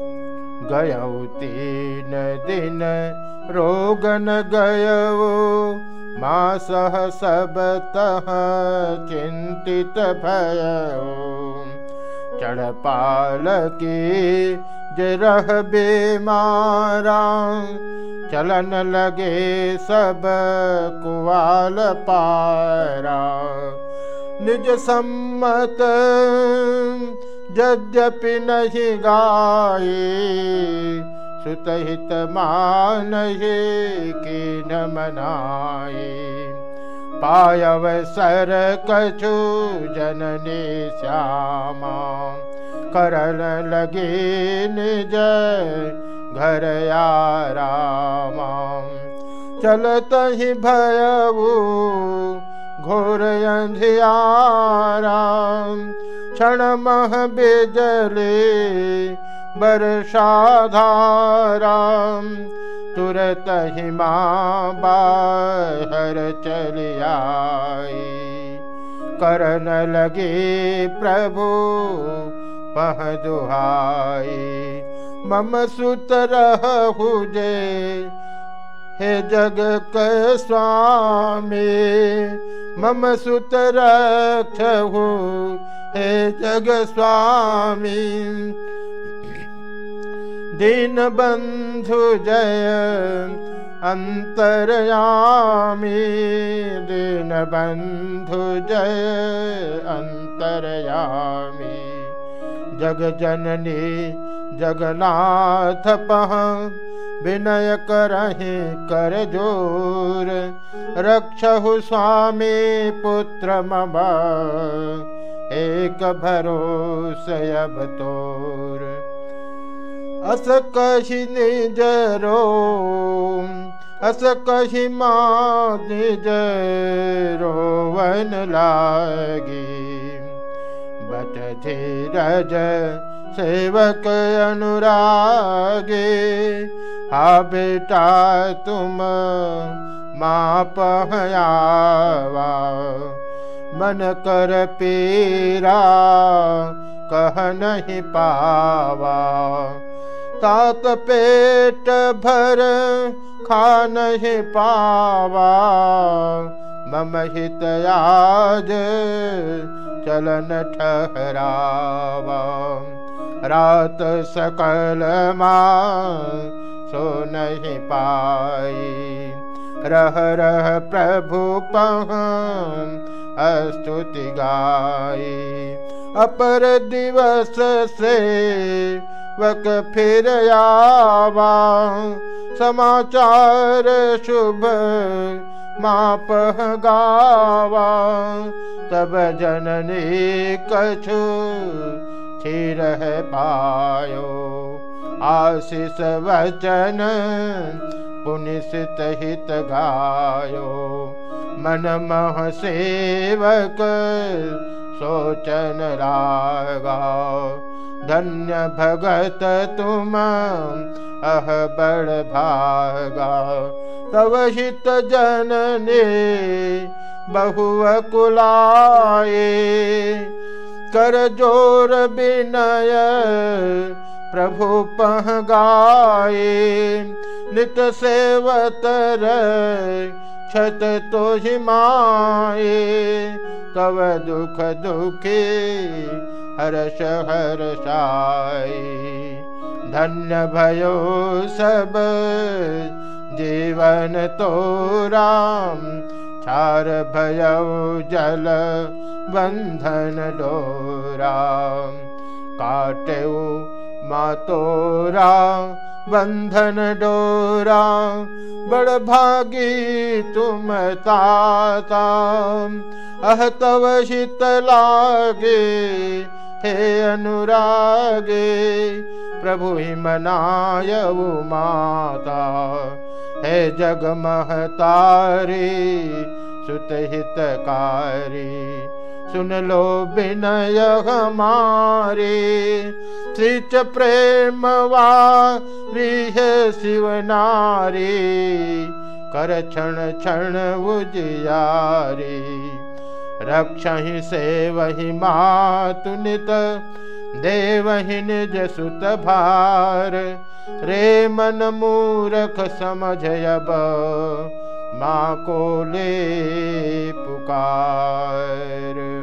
गयौ तीन दिन रोगन मासह सब तह चिंतित भयो चढ़ पाल की जरह बेमारा चलन लगे सब कुवाल पारा। निज सम्मत यद्यपि नहीं गाये सुतहित मान कि न मनाए पायव सर कछु जननी श्यामा करन लगे निज घर आरामा चलत ही भयऊ घोर अंधियारा क्षण मह बिजले बरसाधारा, तुरत ही माँ बाहर चली आई। करन लगे, प्रभु, पह दुहाई। मम सुत रहु जे, हे जग के स्वामी, मम सुत रक्षहु हे जग स्वामी दीन बंधु जय अंतरयामी। दीन बंधु जय अंतरयामी जग जननी जगन्नाथ पह, विनय करहि कर ज़ोर। रक्षहु स्वामी पुत्र मम एक भरोस तोर अस कहि निज रो अस कहि माँ निज रोवन लागी। बट धीरज सेवक अनुरागे हा बेटा तुम माँ पहयावा मन कर पीरा, कह नहीं पावा। तात पेट भर खा नहीं पावा। मम हित आज चलन ठहरावा। रात सकल माँ सो नहीं पाई। रह रह प्रभु पह स्तुति गाई। अपर दिवस से वक फिर आवा। समाचार शुभ माप गावा। तब जननी कछु स्थिर है पायो। आशीष वचन पुनिसित हित गायो। मन मह सेवक सोचन लागा धन्य भगत तुम अह बड़ भागा तव हित जनने बहु कर जोर बिनय प्रभु पह गाए नित सेवतर छत तो माए तव दुख दुखी, हर्ष हर्षाई धन्य भयो सब, जीवन तो राम। छार भयौ जल, बंधन डोरा। काटऊ मातोरा, बंधन डोरा, बड़ भागी तुम ताता। अह तव शीत लागे, हे अनुरागे, प्रभु ही मनायऊ माता। हे जग महतारी, सुत हितकारी, सुन लो बिनय हमारे। श्रीच प्रेम वारिह शिव नारी कर क्षण क्षण उजियारी रक्ष से वही मातुनित देवहीन जसुत भार। रे मन मूरख समझ अब माँ को ले पुकार